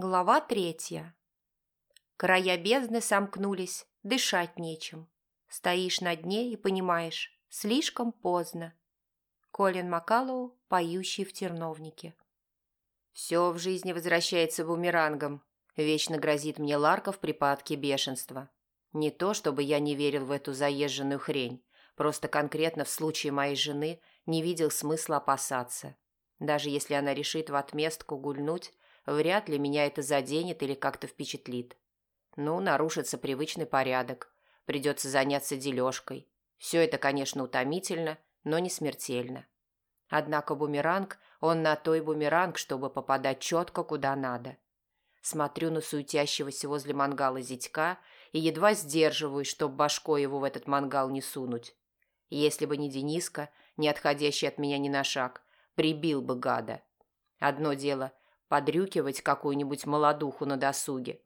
Глава третья. Края бездны сомкнулись, дышать нечем. Стоишь на дне и понимаешь, слишком поздно. Колин Макалоу, поющий в терновнике. Все в жизни возвращается бумерангом. Вечно грозит мне Ларка в припадке бешенства. Не то, чтобы я не верил в эту заезженную хрень, просто конкретно в случае моей жены не видел смысла опасаться. Даже если она решит в отместку гульнуть, Вряд ли меня это заденет или как-то впечатлит. Ну, нарушится привычный порядок. Придется заняться дележкой. Все это, конечно, утомительно, но не смертельно. Однако бумеранг, он на той бумеранг, чтобы попадать четко куда надо. Смотрю на суетящегося возле мангала зятька и едва сдерживаюсь, чтоб башкой его в этот мангал не сунуть. Если бы не Дениска, не отходящий от меня ни на шаг, прибил бы гада. Одно дело подрюкивать какую-нибудь молодуху на досуге.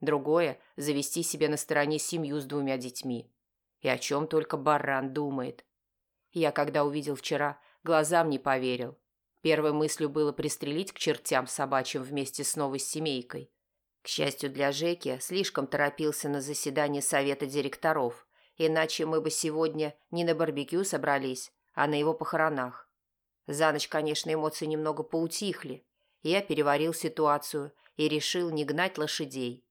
Другое – завести себе на стороне семью с двумя детьми. И о чем только баран думает. Я, когда увидел вчера, глазам не поверил. Первой мыслью было пристрелить к чертям собачьим вместе с новой семейкой. К счастью для Жеки, слишком торопился на заседание совета директоров, иначе мы бы сегодня не на барбекю собрались, а на его похоронах. За ночь, конечно, эмоции немного поутихли, я переварил ситуацию и решил не гнать лошадей.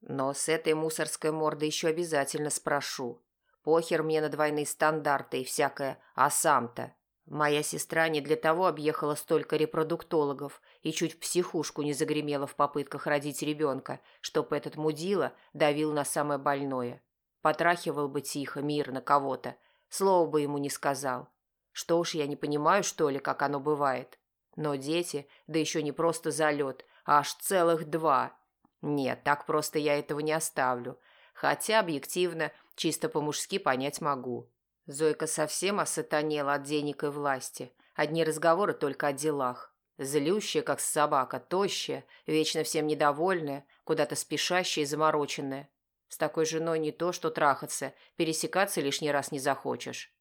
Но с этой мусорской мордой еще обязательно спрошу. Похер мне на двойные стандарты и всякое «а сам-то». Моя сестра не для того объехала столько репродуктологов и чуть в психушку не загремела в попытках родить ребенка, чтоб этот мудила давил на самое больное. Потрахивал бы тихо, мирно кого-то, слова бы ему не сказал. Что уж я не понимаю, что ли, как оно бывает. Но дети, да еще не просто залет, а аж целых два. Нет, так просто я этого не оставлю. Хотя, объективно, чисто по-мужски понять могу. Зойка совсем осатанела от денег и власти. Одни разговоры только о делах. Злющая, как собака, тощая, вечно всем недовольная, куда-то спешащая и замороченная. С такой женой не то, что трахаться, пересекаться лишний раз не захочешь.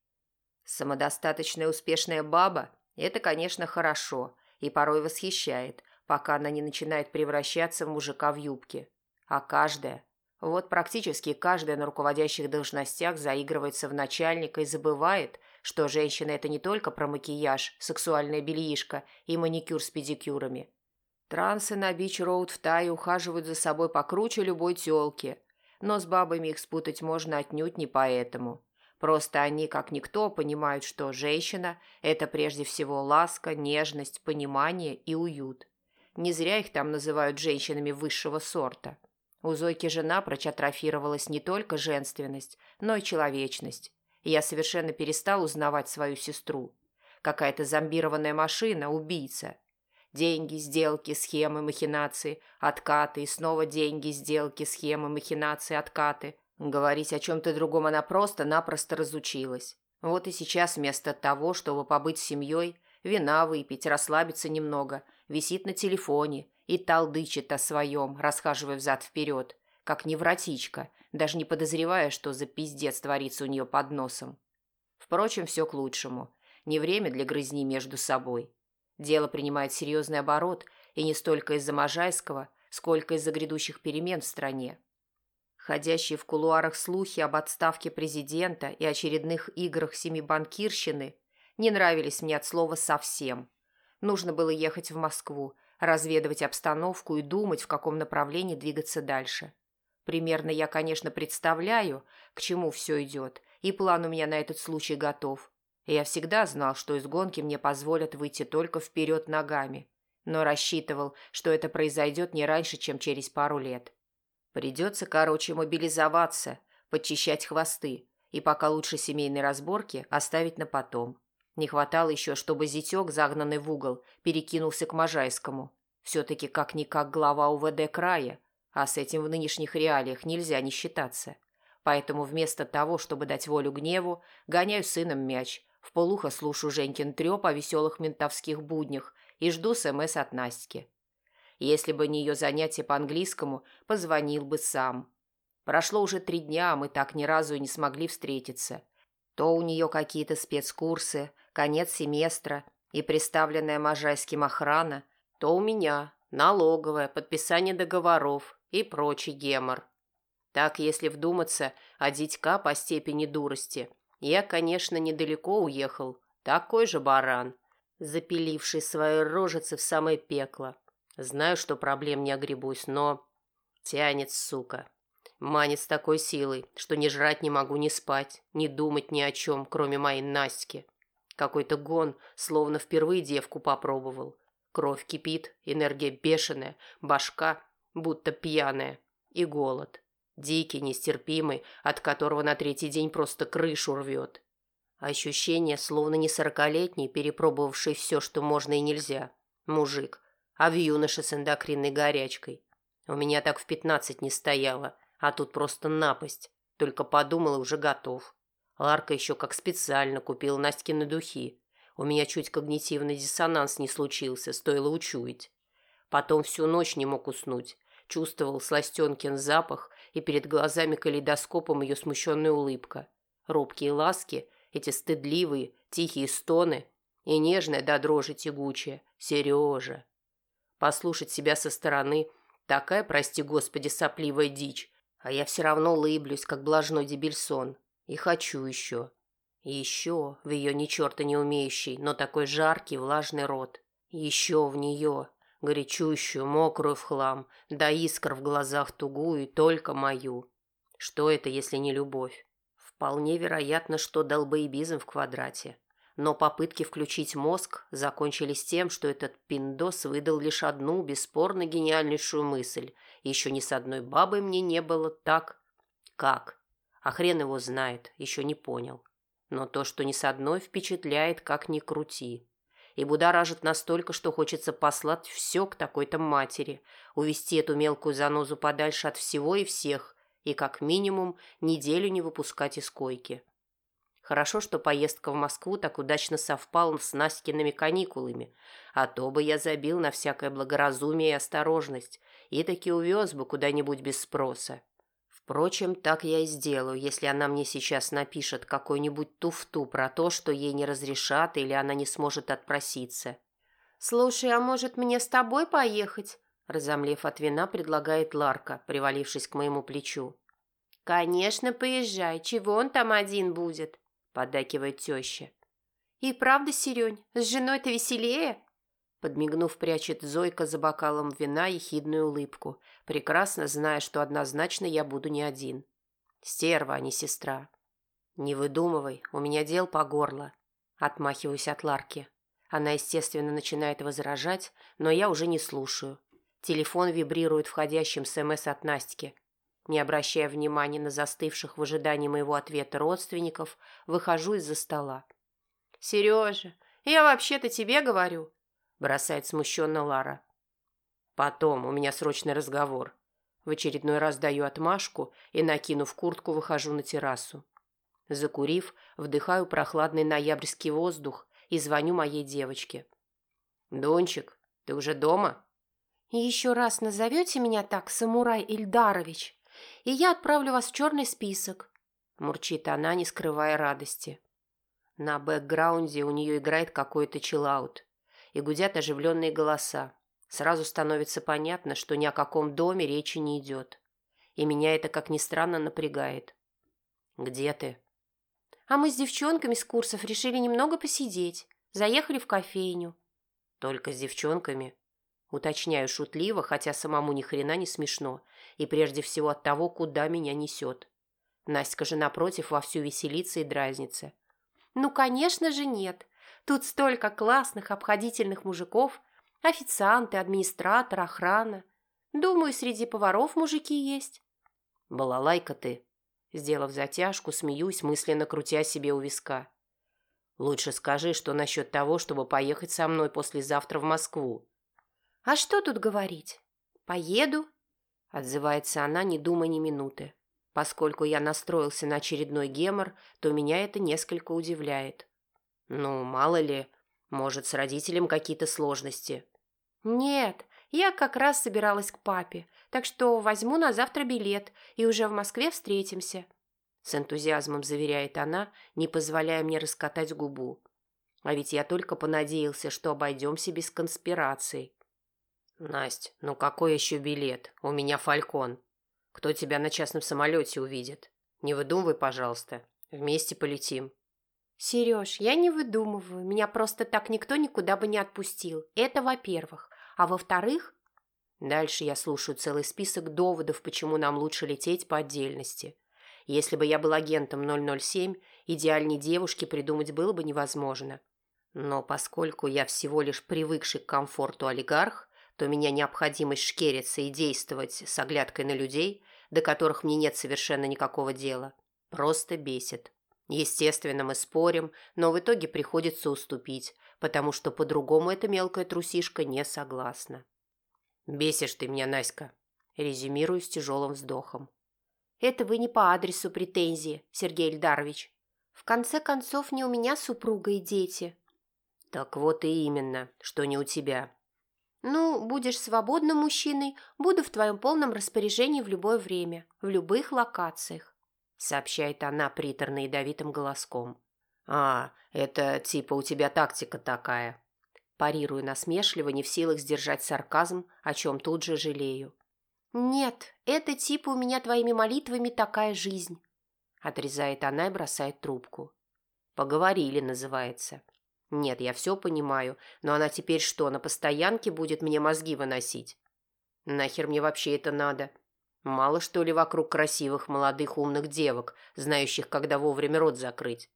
Самодостаточная успешная баба это, конечно, хорошо и порой восхищает, пока она не начинает превращаться в мужика в юбке. А каждая, вот практически каждая на руководящих должностях заигрывается в начальника и забывает, что женщина – это не только про макияж, сексуальное бельишко и маникюр с педикюрами. Трансы на бич-роуд в Тае ухаживают за собой покруче любой тёлки, но с бабами их спутать можно отнюдь не поэтому. Просто они, как никто, понимают, что женщина – это прежде всего ласка, нежность, понимание и уют. Не зря их там называют женщинами высшего сорта. У Зойки жена прочатрофировалась не только женственность, но и человечность. Я совершенно перестал узнавать свою сестру. Какая-то зомбированная машина, убийца. Деньги, сделки, схемы, махинации, откаты и снова деньги, сделки, схемы, махинации, откаты – Говорить о чем-то другом она просто-напросто разучилась. Вот и сейчас вместо того, чтобы побыть с семьей, вина выпить, расслабиться немного, висит на телефоне и талдычит о своем, расхаживая взад-вперед, как невротичка, даже не подозревая, что за пиздец творится у нее под носом. Впрочем, все к лучшему. Не время для грызни между собой. Дело принимает серьезный оборот, и не столько из-за Можайского, сколько из-за грядущих перемен в стране. Ходящие в кулуарах слухи об отставке президента и очередных играх семи банкирщины не нравились мне от слова совсем. Нужно было ехать в Москву, разведывать обстановку и думать, в каком направлении двигаться дальше. Примерно я, конечно, представляю, к чему все идет, и план у меня на этот случай готов. Я всегда знал, что из гонки мне позволят выйти только вперед ногами, но рассчитывал, что это произойдет не раньше, чем через пару лет. Придется, короче, мобилизоваться, подчищать хвосты, и пока лучше семейной разборки оставить на потом. Не хватало еще, чтобы зятек, загнанный в угол, перекинулся к Можайскому. Все-таки как-никак глава УВД края, а с этим в нынешних реалиях нельзя не считаться. Поэтому вместо того, чтобы дать волю гневу, гоняю сыном мяч, в полухо слушаю Женькин треп о веселых ментовских буднях и жду СМС от Настики. Если бы не ее занятие по английскому, позвонил бы сам. Прошло уже три дня, а мы так ни разу и не смогли встретиться. То у нее какие-то спецкурсы, конец семестра и представленная Можайским охрана, то у меня налоговая, подписание договоров и прочий гемор. Так, если вдуматься, а дитька по степени дурости. Я, конечно, недалеко уехал. Такой же баран, запиливший свои рожицы в самое пекло. Знаю, что проблем не огребусь, но... Тянет, сука. Манит с такой силой, что ни жрать не могу, ни спать, ни думать ни о чем, кроме моей Настики. Какой-то гон, словно впервые девку попробовал. Кровь кипит, энергия бешеная, башка будто пьяная. И голод. Дикий, нестерпимый, от которого на третий день просто крышу рвет. Ощущение, словно не сорокалетний, перепробовавший все, что можно и нельзя. Мужик, а в юноше с эндокринной горячкой. У меня так в пятнадцать не стояло, а тут просто напасть. Только подумал и уже готов. Ларка еще как специально купила Настькины духи. У меня чуть когнитивный диссонанс не случился, стоило учуять. Потом всю ночь не мог уснуть. Чувствовал Сластенкин запах, и перед глазами калейдоскопом ее смущенная улыбка. Робкие ласки, эти стыдливые, тихие стоны и нежная до дрожи тягучая «Сережа». Послушать себя со стороны – такая, прости господи, сопливая дичь, а я все равно улыблюсь, как блажной дебельсон. И хочу еще. И еще в ее ни черта не умеющий, но такой жаркий, влажный рот. Еще в нее, горячущую, мокрую в хлам, да искр в глазах тугую, только мою. Что это, если не любовь? Вполне вероятно, что долбоебизм в квадрате. Но попытки включить мозг закончились тем, что этот пиндос выдал лишь одну бесспорно гениальнейшую мысль. Еще ни с одной бабой мне не было так. Как? А хрен его знает, еще не понял. Но то, что ни с одной, впечатляет, как ни крути. И будоражит настолько, что хочется послать все к такой-то матери, увести эту мелкую занозу подальше от всего и всех, и как минимум неделю не выпускать из койки. Хорошо, что поездка в Москву так удачно совпала с Настькиными каникулами, а то бы я забил на всякое благоразумие и осторожность и таки увез бы куда-нибудь без спроса. Впрочем, так я и сделаю, если она мне сейчас напишет какую-нибудь туфту про то, что ей не разрешат или она не сможет отпроситься. «Слушай, а может мне с тобой поехать?» Разомлев от вина, предлагает Ларка, привалившись к моему плечу. «Конечно, поезжай. Чего он там один будет?» Поддакивает теща. «И правда, Серень, с женой-то веселее?» Подмигнув, прячет Зойка за бокалом вина ехидную улыбку, прекрасно зная, что однозначно я буду не один. Стерва, а не сестра. «Не выдумывай, у меня дел по горло». Отмахиваюсь от Ларки. Она, естественно, начинает возражать, но я уже не слушаю. Телефон вибрирует входящим СМС от Настики. Не обращая внимания на застывших в ожидании моего ответа родственников, выхожу из-за стола. «Сережа, я вообще-то тебе говорю», – бросает смущенно Лара. «Потом, у меня срочный разговор». В очередной раз даю отмашку и, накинув куртку, выхожу на террасу. Закурив, вдыхаю прохладный ноябрьский воздух и звоню моей девочке. «Дончик, ты уже дома?» «И еще раз назовете меня так, самурай Ильдарович?» И я отправлю вас в черный список», – мурчит она, не скрывая радости. На бэкграунде у нее играет какой-то чиллаут, и гудят оживленные голоса. Сразу становится понятно, что ни о каком доме речи не идет. И меня это, как ни странно, напрягает. «Где ты?» «А мы с девчонками с курсов решили немного посидеть. Заехали в кофейню». «Только с девчонками?» Уточняю шутливо, хотя самому ни хрена не смешно, и прежде всего от того, куда меня несет. Настя же, напротив, вовсю веселится и дразнится. «Ну, конечно же, нет. Тут столько классных, обходительных мужиков. Официанты, администратор, охрана. Думаю, среди поваров мужики есть». «Балалайка ты!» Сделав затяжку, смеюсь, мысленно крутя себе у виска. «Лучше скажи, что насчет того, чтобы поехать со мной послезавтра в Москву. «А что тут говорить? Поеду?» Отзывается она, не думая ни минуты. Поскольку я настроился на очередной гемор, то меня это несколько удивляет. Ну, мало ли, может, с родителем какие-то сложности. «Нет, я как раз собиралась к папе, так что возьму на завтра билет и уже в Москве встретимся», с энтузиазмом заверяет она, не позволяя мне раскатать губу. А ведь я только понадеялся, что обойдемся без конспираций. «Насть, ну какой еще билет? У меня фалькон. Кто тебя на частном самолете увидит? Не выдумывай, пожалуйста. Вместе полетим». «Сереж, я не выдумываю. Меня просто так никто никуда бы не отпустил. Это во-первых. А во-вторых...» Дальше я слушаю целый список доводов, почему нам лучше лететь по отдельности. Если бы я был агентом 007, идеальной девушки придумать было бы невозможно. Но поскольку я всего лишь привыкший к комфорту олигарх, то меня необходимость шкериться и действовать с оглядкой на людей, до которых мне нет совершенно никакого дела, просто бесит. Естественно, мы спорим, но в итоге приходится уступить, потому что по-другому эта мелкая трусишка не согласна. «Бесишь ты меня, Наська», – резюмирую с тяжелым вздохом. «Это вы не по адресу претензии, Сергей Ильдарович. В конце концов, не у меня супруга и дети». «Так вот и именно, что не у тебя». «Ну, будешь свободным мужчиной, буду в твоем полном распоряжении в любое время, в любых локациях сообщает она приторно-ядовитым голоском. «А, это типа у тебя тактика такая». Парирую насмешливо, не в силах сдержать сарказм, о чем тут же жалею. «Нет, это типа у меня твоими молитвами такая жизнь», отрезает она и бросает трубку. «Поговорили» называется. Нет, я все понимаю, но она теперь что, на постоянке будет мне мозги выносить? Нахер мне вообще это надо? Мало что ли вокруг красивых, молодых, умных девок, знающих, когда вовремя рот закрыть?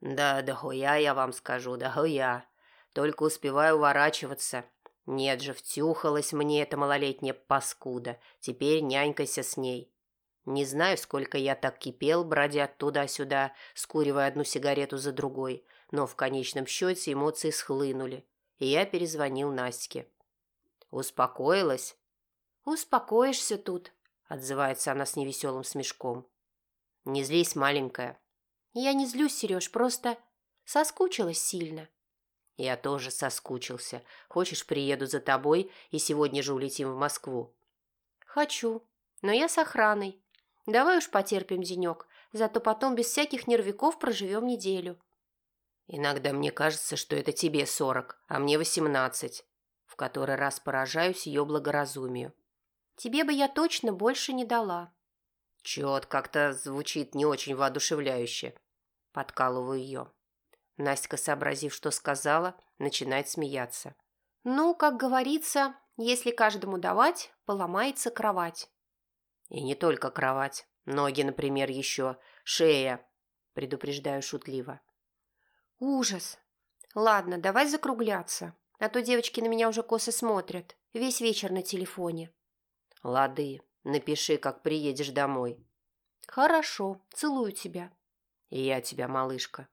Да, да хуя я вам скажу, да хуя. Только успеваю уворачиваться. Нет же, втюхалась мне эта малолетняя паскуда. Теперь нянькайся с ней. Не знаю, сколько я так кипел, бродя туда-сюда, скуривая одну сигарету за другой, но в конечном счете эмоции схлынули, и я перезвонил Настке. «Успокоилась?» «Успокоишься тут», Отзывается она с невеселым смешком. «Не злись, маленькая». «Я не злюсь, Сереж, просто соскучилась сильно». «Я тоже соскучился. Хочешь, приеду за тобой и сегодня же улетим в Москву?» «Хочу, но я с охраной. Давай уж потерпим денек, зато потом без всяких нервиков проживем неделю». «Иногда мне кажется, что это тебе сорок, а мне восемнадцать». В который раз поражаюсь ее благоразумию. Тебе бы я точно больше не дала». Чет как-то звучит не очень воодушевляюще. Подкалываю ее. Настя, сообразив, что сказала, начинает смеяться. «Ну, как говорится, если каждому давать, поломается кровать». «И не только кровать. Ноги, например, еще. Шея», – предупреждаю шутливо. «Ужас. Ладно, давай закругляться, а то девочки на меня уже косо смотрят. Весь вечер на телефоне». «Лады, напиши, как приедешь домой». «Хорошо, целую тебя». «И я тебя, малышка».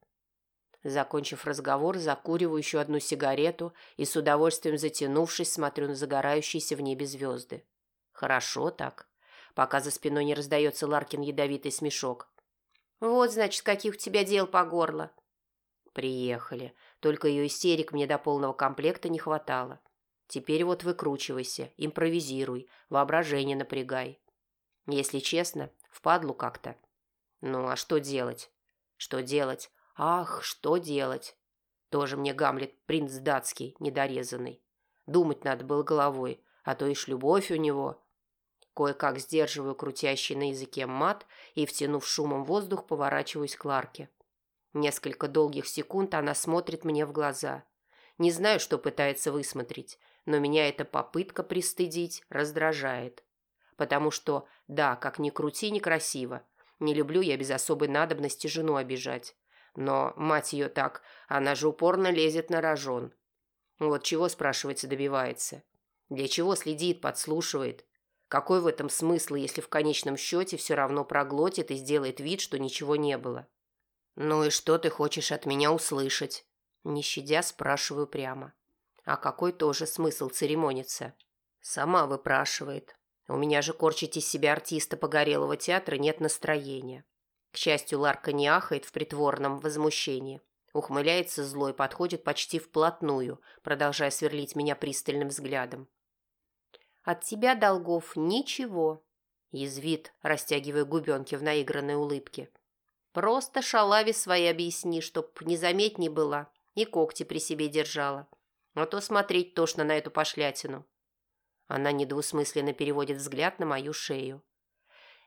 Закончив разговор, закуриваю еще одну сигарету и с удовольствием затянувшись, смотрю на загорающиеся в небе звезды. Хорошо так, пока за спиной не раздается Ларкин ядовитый смешок. «Вот, значит, каких у тебя дел по горло». «Приехали. Только ее истерик мне до полного комплекта не хватало. Теперь вот выкручивайся, импровизируй, воображение напрягай. Если честно, впадлу как-то. Ну, а что делать? Что делать? Ах, что делать? Тоже мне Гамлет, принц датский, недорезанный. Думать надо было головой, а то ишь любовь у него. Кое-как сдерживаю крутящий на языке мат и, втянув шумом воздух, поворачиваюсь к Ларке. Несколько долгих секунд она смотрит мне в глаза. Не знаю, что пытается высмотреть, но меня эта попытка пристыдить раздражает. Потому что, да, как ни крути, некрасиво. Не люблю я без особой надобности жену обижать. Но, мать ее так, она же упорно лезет на рожон. Вот чего, спрашивается, добивается? Для чего следит, подслушивает? Какой в этом смысл, если в конечном счете все равно проглотит и сделает вид, что ничего не было? «Ну и что ты хочешь от меня услышать?» Не щадя, спрашиваю прямо. А какой тоже смысл церемониться? Сама выпрашивает. У меня же корчить из себя артиста погорелого театра нет настроения. К счастью, Ларка не ахает в притворном возмущении. Ухмыляется злой, подходит почти вплотную, продолжая сверлить меня пристальным взглядом. «От тебя, долгов, ничего», – язвит, растягивая губенки в наигранной улыбке. «Просто шалаве свои объясни, чтоб незаметней была и когти при себе держала. А то смотреть тошно на эту пошлятину. Она недвусмысленно переводит взгляд на мою шею.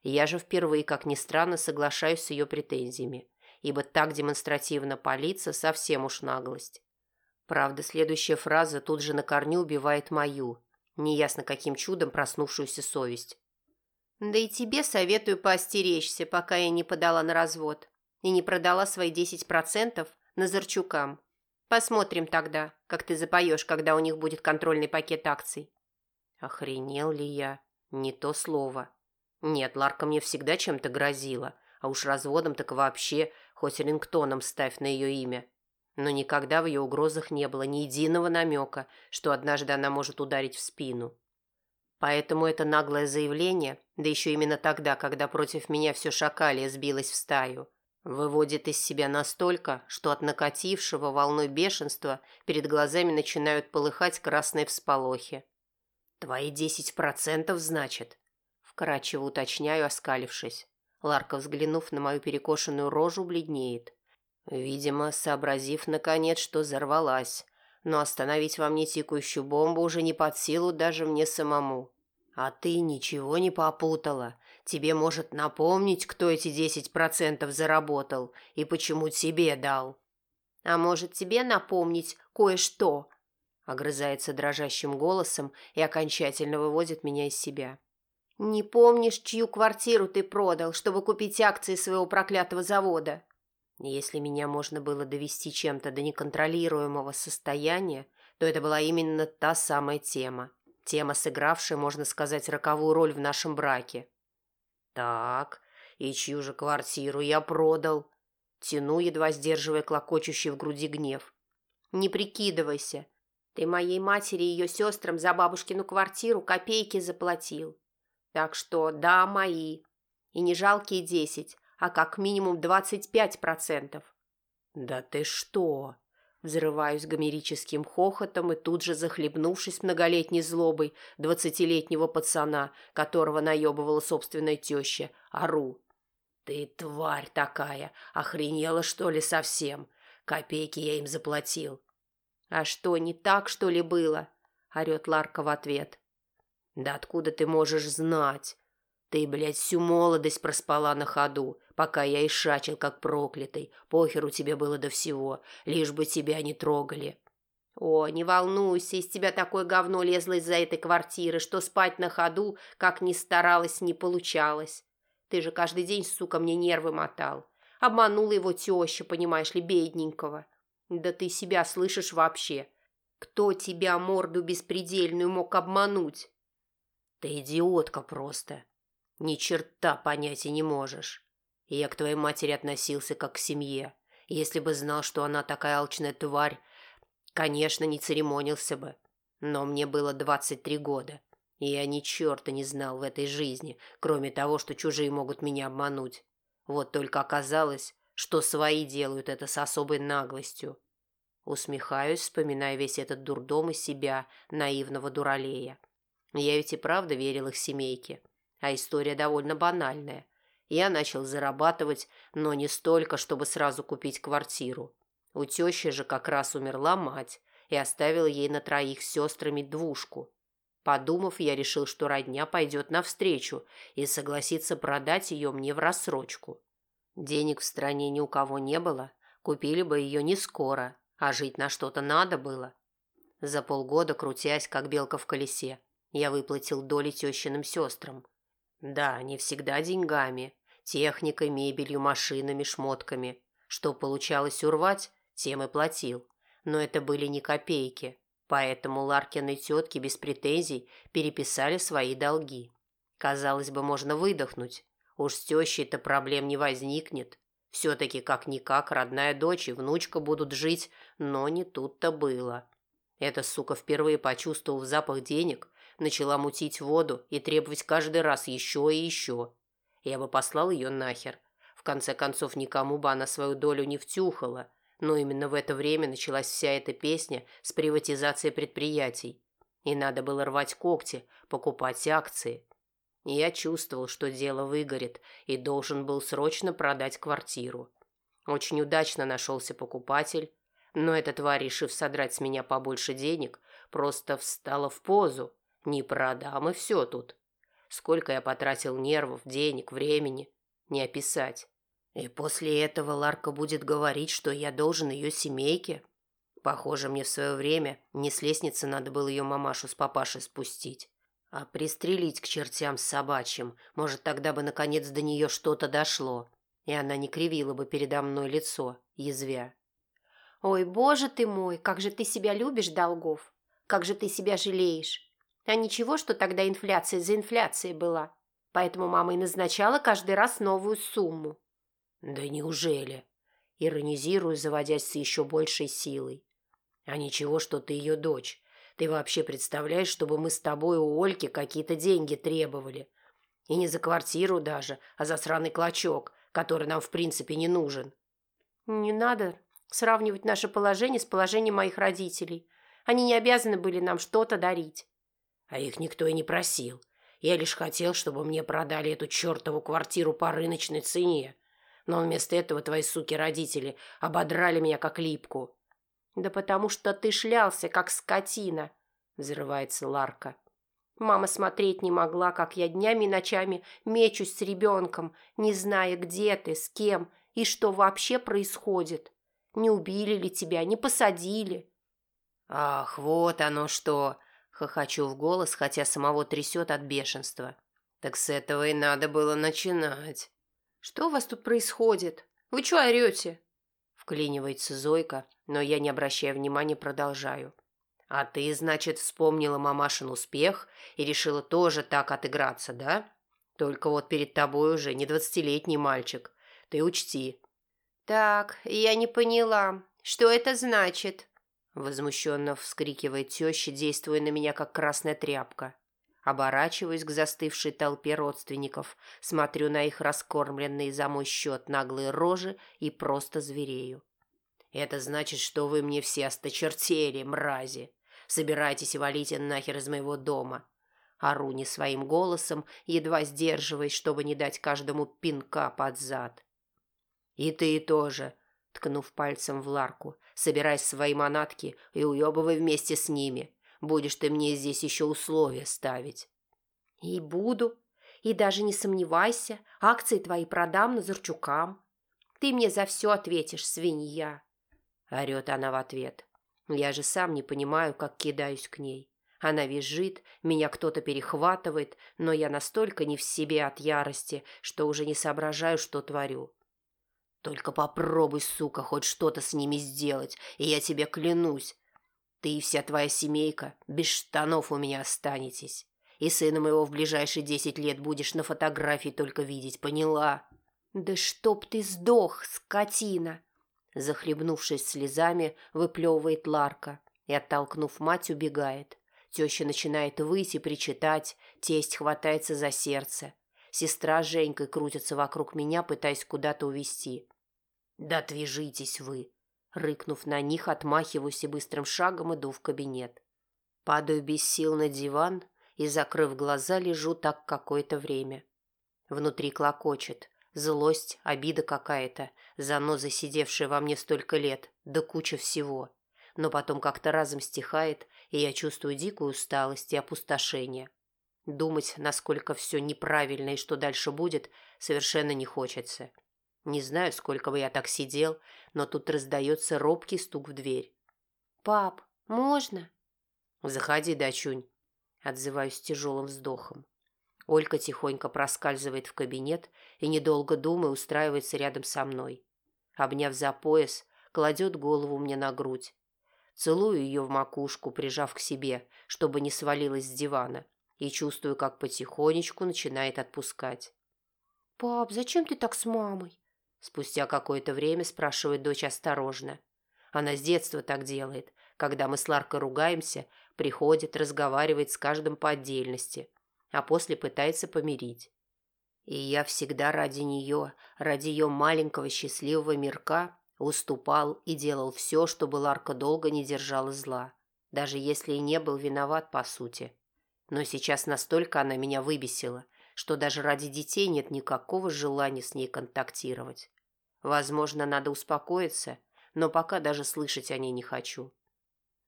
Я же впервые, как ни странно, соглашаюсь с ее претензиями, ибо так демонстративно палиться совсем уж наглость. Правда, следующая фраза тут же на корню убивает мою, неясно каким чудом проснувшуюся совесть. «Да и тебе советую поостеречься, пока я не подала на развод и не продала свои 10% Назарчукам. Посмотрим тогда, как ты запоешь, когда у них будет контрольный пакет акций». Охренел ли я? Не то слово. Нет, Ларка мне всегда чем-то грозила, а уж разводом так вообще, хоть рингтоном ставь на ее имя. Но никогда в ее угрозах не было ни единого намека, что однажды она может ударить в спину. Поэтому это наглое заявление, да еще именно тогда, когда против меня все шакалия сбилось в стаю, выводит из себя настолько, что от накатившего волной бешенства перед глазами начинают полыхать красные всполохи. «Твои десять процентов, значит?» Вкратчиво уточняю, оскалившись. Ларка, взглянув на мою перекошенную рожу, бледнеет. Видимо, сообразив, наконец, что взорвалась. Но остановить во мне тикающую бомбу уже не под силу даже мне самому. А ты ничего не попутала. Тебе может напомнить, кто эти десять процентов заработал и почему тебе дал. А может тебе напомнить кое-что? Огрызается дрожащим голосом и окончательно выводит меня из себя. Не помнишь, чью квартиру ты продал, чтобы купить акции своего проклятого завода? Если меня можно было довести чем-то до неконтролируемого состояния, то это была именно та самая тема. Тема, сыгравшая, можно сказать, роковую роль в нашем браке. Так, и чью же квартиру я продал? Тяну, едва сдерживая клокочущий в груди гнев. Не прикидывайся. Ты моей матери и ее сестрам за бабушкину квартиру копейки заплатил. Так что да, мои. И не жалкие десять, а как минимум 25%. «Да ты что?» Взрываюсь гомерическим хохотом и тут же захлебнувшись многолетней злобой двадцатилетнего пацана, которого наебывала собственная теща, ору. «Ты тварь такая! Охренела, что ли, совсем? Копейки я им заплатил». «А что, не так, что ли, было?» – орет Ларка в ответ. «Да откуда ты можешь знать? Ты, блядь, всю молодость проспала на ходу, пока я ишачил, как проклятый. Похеру тебе было до всего, лишь бы тебя не трогали. О, не волнуйся, из тебя такое говно лезло из-за этой квартиры, что спать на ходу, как ни старалась, не получалось. Ты же каждый день, сука, мне нервы мотал. Обманула его теща, понимаешь ли, бедненького. Да ты себя слышишь вообще? Кто тебя, морду беспредельную, мог обмануть? Ты идиотка просто. Ни черта понятия не можешь. Я к твоей матери относился как к семье. Если бы знал, что она такая алчная тварь, конечно, не церемонился бы. Но мне было 23 года, и я ни черта не знал в этой жизни, кроме того, что чужие могут меня обмануть. Вот только оказалось, что свои делают это с особой наглостью. Усмехаюсь, вспоминая весь этот дурдом из себя, наивного дуралея. Я ведь и правда верил их семейке. А история довольно банальная. Я начал зарабатывать, но не столько, чтобы сразу купить квартиру. У тещи же как раз умерла мать и оставила ей на троих с сестрами двушку. Подумав, я решил, что родня пойдет навстречу и согласится продать ее мне в рассрочку. Денег в стране ни у кого не было, купили бы ее не скоро, а жить на что-то надо было. За полгода, крутясь, как белка в колесе, я выплатил доли тещиным сестрам. Да, не всегда деньгами, техникой, мебелью, машинами, шмотками. Что получалось урвать, тем и платил. Но это были не копейки, поэтому Ларкины тетки без претензий переписали свои долги. Казалось бы, можно выдохнуть. Уж с тещей-то проблем не возникнет. Все-таки как-никак родная дочь и внучка будут жить, но не тут-то было. Эта сука, впервые почувствовав запах денег, начала мутить воду и требовать каждый раз еще и еще. Я бы послал ее нахер. В конце концов, никому бы она свою долю не втюхала. Но именно в это время началась вся эта песня с приватизацией предприятий. И надо было рвать когти, покупать акции. Я чувствовал, что дело выгорит, и должен был срочно продать квартиру. Очень удачно нашелся покупатель, но эта тварь, решив содрать с меня побольше денег, просто встала в позу Не продам, и все тут. Сколько я потратил нервов, денег, времени. Не описать. И после этого Ларка будет говорить, что я должен ее семейке. Похоже, мне в свое время не с лестницы надо было ее мамашу с папашей спустить, а пристрелить к чертям собачьим. Может, тогда бы наконец до нее что-то дошло, и она не кривила бы передо мной лицо, язвя. «Ой, боже ты мой, как же ты себя любишь, Долгов! Как же ты себя жалеешь! А ничего, что тогда инфляция за инфляцией была. Поэтому мама и назначала каждый раз новую сумму». «Да неужели?» Иронизирую, заводясь с еще большей силой. «А ничего, что ты ее дочь. Ты вообще представляешь, чтобы мы с тобой у Ольки какие-то деньги требовали? И не за квартиру даже, а за сраный клочок, который нам в принципе не нужен». «Не надо сравнивать наше положение с положением моих родителей. Они не обязаны были нам что-то дарить». «А их никто и не просил. Я лишь хотел, чтобы мне продали эту чертову квартиру по рыночной цене. Но вместо этого твои суки-родители ободрали меня как липку». «Да потому что ты шлялся, как скотина», — взрывается Ларка. Мама смотреть не могла, как я днями и ночами мечусь с ребенком, не зная, где ты, с кем и что вообще происходит. Не убили ли тебя, не посадили?» «Ах, вот оно что!» — хохочу в голос, хотя самого трясет от бешенства. «Так с этого и надо было начинать». «Что у вас тут происходит? Вы что орете?» Вклинивается Зойка, но я, не обращая внимания, продолжаю. «А ты, значит, вспомнила мамашин успех и решила тоже так отыграться, да? Только вот перед тобой уже не двадцатилетний мальчик. Ты учти, «Так, я не поняла. Что это значит?» Возмущенно вскрикивает теща, действуя на меня, как красная тряпка. Оборачиваюсь к застывшей толпе родственников, смотрю на их раскормленные за мой счет наглые рожи и просто зверею. «Это значит, что вы мне все осточертели, мрази. Собирайтесь и валите нахер из моего дома». Ору не своим голосом, едва сдерживаясь, чтобы не дать каждому пинка под зад. «И ты тоже», – ткнув пальцем в Ларку, – «собирай свои манатки и уебывай вместе с ними. Будешь ты мне здесь еще условия ставить». «И буду. И даже не сомневайся, акции твои продам Назарчукам. Ты мне за все ответишь, свинья». Орет она в ответ. Я же сам не понимаю, как кидаюсь к ней. Она визжит, меня кто-то перехватывает, но я настолько не в себе от ярости, что уже не соображаю, что творю. Только попробуй, сука, хоть что-то с ними сделать, и я тебе клянусь. Ты и вся твоя семейка без штанов у меня останетесь. И сына моего в ближайшие десять лет будешь на фотографии только видеть, поняла? Да чтоб ты сдох, скотина! Захлебнувшись слезами, выплевывает Ларка и, оттолкнув мать, убегает. Теща начинает выйти, причитать, тесть хватается за сердце. Сестра с Женькой крутятся вокруг меня, пытаясь куда-то увести. «Да отвяжитесь вы!» Рыкнув на них, отмахиваюсь и быстрым шагом иду в кабинет. Падаю без сил на диван и, закрыв глаза, лежу так какое-то время. Внутри клокочет. Злость, обида какая-то, заноза, сидевшая во мне столько лет, да куча всего. Но потом как-то разом стихает, и я чувствую дикую усталость и опустошение. Думать, насколько все неправильно и что дальше будет, совершенно не хочется. Не знаю, сколько бы я так сидел, но тут раздается робкий стук в дверь. «Пап, можно?» «Заходи, дочунь», — отзываюсь тяжелым вздохом. Олька тихонько проскальзывает в кабинет и, недолго думая, устраивается рядом со мной. Обняв за пояс, кладет голову мне на грудь. Целую ее в макушку, прижав к себе, чтобы не свалилась с дивана и чувствую, как потихонечку начинает отпускать. «Пап, зачем ты так с мамой?» Спустя какое-то время спрашивает дочь осторожно. Она с детства так делает. Когда мы с Ларкой ругаемся, приходит, разговаривает с каждым по отдельности, а после пытается помирить. И я всегда ради нее, ради ее маленького счастливого мирка уступал и делал все, чтобы Ларка долго не держала зла, даже если и не был виноват по сути. Но сейчас настолько она меня выбесила, что даже ради детей нет никакого желания с ней контактировать. Возможно, надо успокоиться, но пока даже слышать о ней не хочу.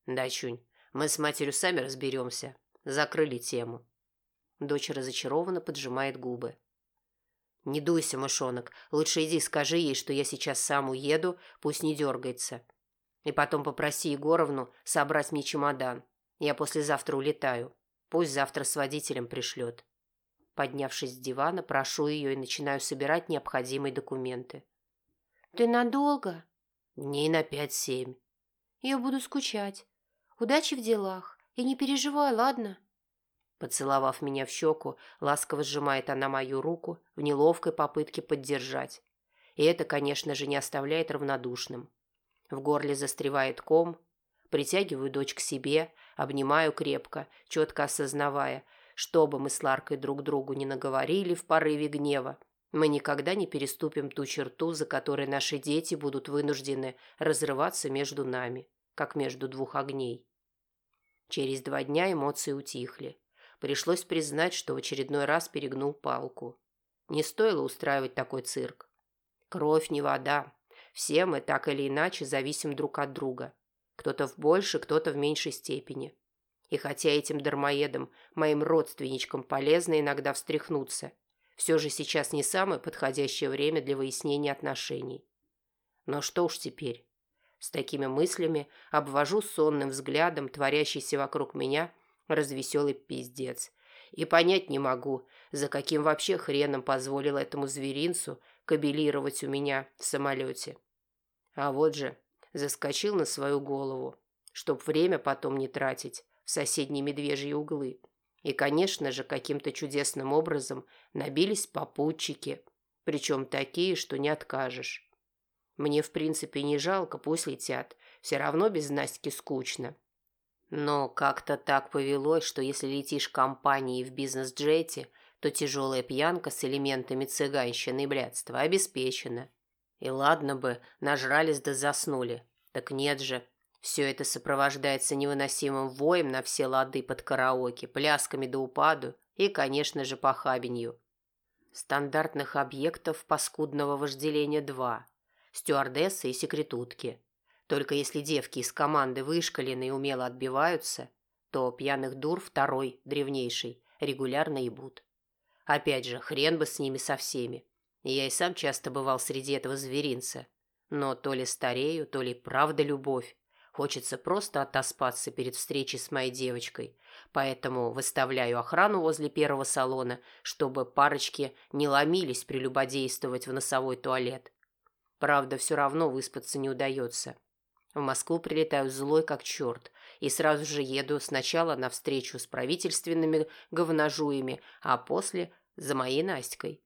«Дачунь, мы с матерью сами разберемся. закрыли тему. Дочь разочарованно поджимает губы. «Не дуйся, мышонок. Лучше иди скажи ей, что я сейчас сам уеду, пусть не дергается. И потом попроси Егоровну собрать мне чемодан. Я послезавтра улетаю. Пусть завтра с водителем пришлет». Поднявшись с дивана, прошу ее и начинаю собирать необходимые документы. «Ты надолго?» «Дней на пять-семь». «Я буду скучать. Удачи в делах. И не переживай, ладно?» Поцеловав меня в щеку, ласково сжимает она мою руку в неловкой попытке поддержать. И это, конечно же, не оставляет равнодушным. В горле застревает ком. Притягиваю дочь к себе, обнимаю крепко, четко осознавая, что бы мы с Ларкой друг другу не наговорили в порыве гнева, мы никогда не переступим ту черту, за которой наши дети будут вынуждены разрываться между нами, как между двух огней. Через два дня эмоции утихли. Пришлось признать, что в очередной раз перегнул палку. Не стоило устраивать такой цирк. Кровь не вода. Все мы так или иначе зависим друг от друга. Кто-то в большей, кто-то в меньшей степени. И хотя этим дармоедам, моим родственничкам, полезно иногда встряхнуться, все же сейчас не самое подходящее время для выяснения отношений. Но что уж теперь. С такими мыслями обвожу сонным взглядом творящийся вокруг меня развеселый пиздец. И понять не могу, за каким вообще хреном позволил этому зверинцу кабелировать у меня в самолете. А вот же, заскочил на свою голову, чтоб время потом не тратить в соседние медвежьи углы. И, конечно же, каким-то чудесным образом набились попутчики, причем такие, что не откажешь. Мне, в принципе, не жалко, пусть летят, все равно без Настики скучно. Но как-то так повелось, что если летишь компанией в бизнес-джете, то тяжелая пьянка с элементами цыганщины и блядства обеспечена. И ладно бы, нажрались да заснули. Так нет же. Все это сопровождается невыносимым воем на все лады под караоке, плясками до упаду и, конечно же, похабенью. Стандартных объектов паскудного вожделения два. Стюардессы и секретутки. Только если девки из команды вышкалены и умело отбиваются, то пьяных дур второй, древнейший, регулярно ебут. Опять же, хрен бы с ними со всеми. Я и сам часто бывал среди этого зверинца. Но то ли старею, то ли правда любовь. Хочется просто отоспаться перед встречей с моей девочкой. Поэтому выставляю охрану возле первого салона, чтобы парочки не ломились прелюбодействовать в носовой туалет. Правда, все равно выспаться не удается. В Москву прилетаю злой как черт и сразу же еду сначала на встречу с правительственными говножуями, а после за моей Настькой.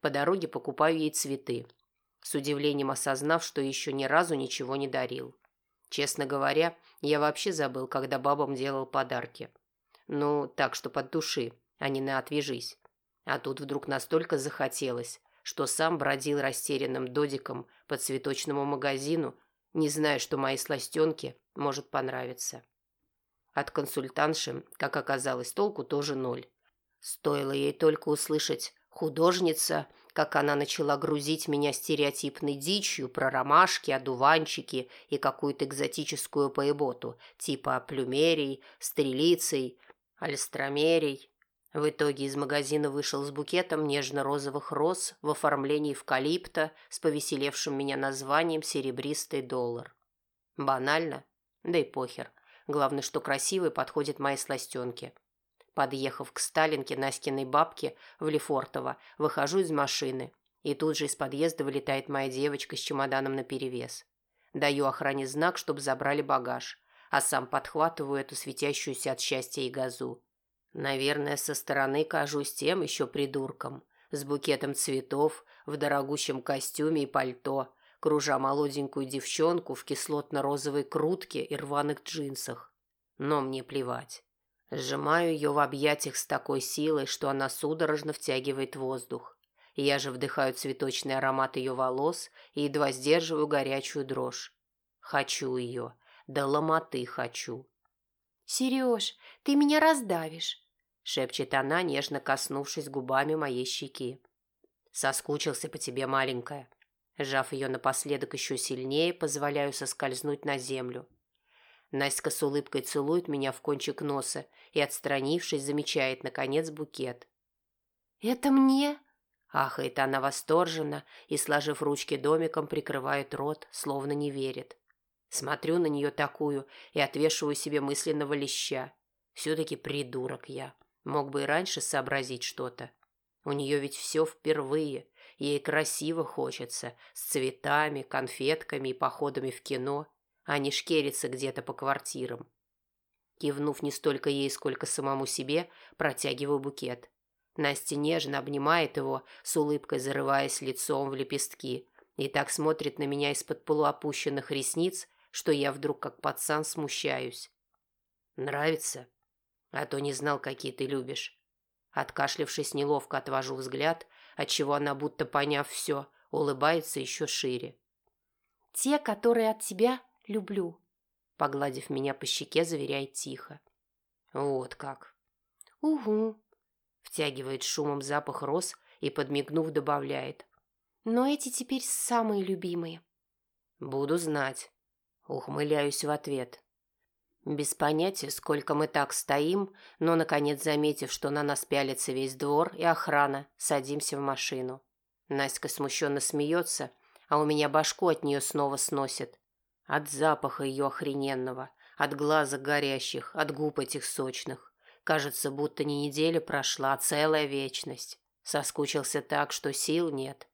По дороге покупаю ей цветы, с удивлением осознав, что еще ни разу ничего не дарил. Честно говоря, я вообще забыл, когда бабам делал подарки. Ну, так, что под души, а не на «отвяжись». А тут вдруг настолько захотелось, что сам бродил растерянным додиком по цветочному магазину не зная, что мои сластенки может понравиться. От консультанши, как оказалось, толку тоже ноль. Стоило ей только услышать «художница», как она начала грузить меня стереотипной дичью про ромашки, одуванчики и какую-то экзотическую поеботу, типа плюмерий, стрелицей, альстромерий. В итоге из магазина вышел с букетом нежно-розовых роз в оформлении эвкалипта с повеселевшим меня названием «Серебристый доллар». Банально? Да и похер. Главное, что красивый подходит моей сластенке. Подъехав к Сталинке Наськиной бабке в Лефортово, выхожу из машины, и тут же из подъезда вылетает моя девочка с чемоданом наперевес. Даю охране знак, чтобы забрали багаж, а сам подхватываю эту светящуюся от счастья и газу. Наверное, со стороны кажусь тем еще придурком, с букетом цветов, в дорогущем костюме и пальто, кружа молоденькую девчонку в кислотно-розовой крутке и рваных джинсах. Но мне плевать. Сжимаю ее в объятиях с такой силой, что она судорожно втягивает воздух. Я же вдыхаю цветочный аромат ее волос и едва сдерживаю горячую дрожь. Хочу ее. Да ломоты хочу. «Сереж, ты меня раздавишь!» шепчет она, нежно коснувшись губами моей щеки. Соскучился по тебе, маленькая. Сжав ее напоследок еще сильнее, позволяю соскользнуть на землю. Настя с улыбкой целует меня в кончик носа и, отстранившись, замечает, наконец, букет. «Это мне?» Ахает она восторженно и, сложив ручки домиком, прикрывает рот, словно не верит. Смотрю на нее такую и отвешиваю себе мысленного леща. Все-таки придурок я. Мог бы и раньше сообразить что-то. У нее ведь все впервые. Ей красиво хочется, с цветами, конфетками и походами в кино а не шкериться где-то по квартирам. Кивнув не столько ей, сколько самому себе, протягиваю букет. Настя нежно обнимает его, с улыбкой зарываясь лицом в лепестки, и так смотрит на меня из-под полуопущенных ресниц, что я вдруг как пацан смущаюсь. «Нравится? А то не знал, какие ты любишь». Откашлившись, неловко отвожу взгляд, отчего она, будто поняв все, улыбается еще шире. «Те, которые от тебя Люблю», — погладив меня по щеке, заверяет тихо. «Вот как». «Угу», — втягивает шумом запах роз и, подмигнув, добавляет. «Но эти теперь самые любимые». «Буду знать», — ухмыляюсь в ответ. Без понятия, сколько мы так стоим, но, наконец, заметив, что на нас пялится весь двор и охрана, садимся в машину. Настя смущенно смеется, а у меня башку от нее снова сносит. От запаха ее охрененного, от глаза горящих, от губ этих сочных. Кажется, будто не неделя прошла, а целая вечность. Соскучился так, что сил нет.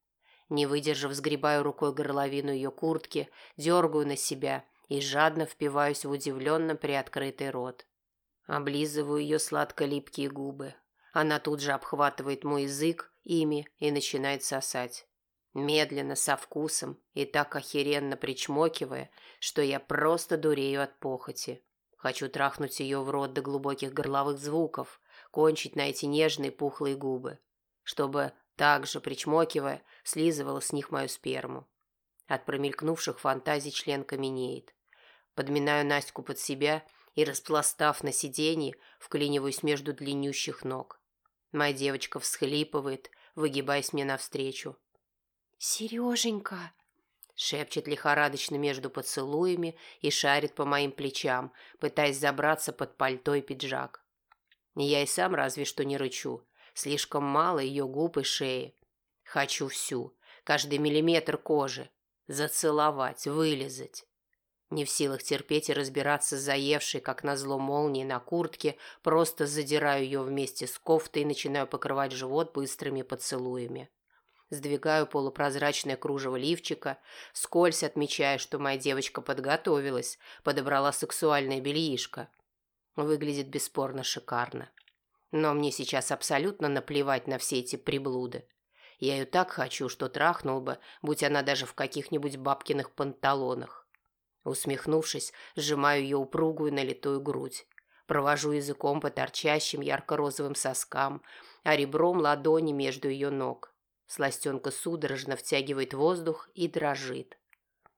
Не выдержав, сгребаю рукой горловину ее куртки, дергаю на себя и жадно впиваюсь в удивленно приоткрытый рот. Облизываю ее сладко-липкие губы. Она тут же обхватывает мой язык ими и начинает сосать. Медленно, со вкусом и так охеренно причмокивая, что я просто дурею от похоти. Хочу трахнуть ее в рот до глубоких горловых звуков, кончить на эти нежные пухлые губы, чтобы, так же причмокивая, слизывала с них мою сперму. От промелькнувших фантазий член каменеет. Подминаю Настю под себя и, распластав на сиденье, вклиниваюсь между длиннющих ног. Моя девочка всхлипывает, выгибаясь мне навстречу. «Сереженька!» шепчет лихорадочно между поцелуями и шарит по моим плечам, пытаясь забраться под пальто и пиджак. Я и сам разве что не рычу. Слишком мало ее губ и шеи. Хочу всю, каждый миллиметр кожи. Зацеловать, вылезать. Не в силах терпеть и разбираться с заевшей, как назло молнии на куртке, просто задираю ее вместе с кофтой и начинаю покрывать живот быстрыми поцелуями сдвигаю полупрозрачное кружево лифчика, скользь отмечая, что моя девочка подготовилась, подобрала сексуальное бельишко. Выглядит бесспорно шикарно. Но мне сейчас абсолютно наплевать на все эти приблуды. Я ее так хочу, что трахнул бы, будь она даже в каких-нибудь бабкиных панталонах. Усмехнувшись, сжимаю ее упругую налитую грудь. Провожу языком по торчащим ярко-розовым соскам, а ребром ладони между ее ног. Сластенка судорожно втягивает воздух и дрожит.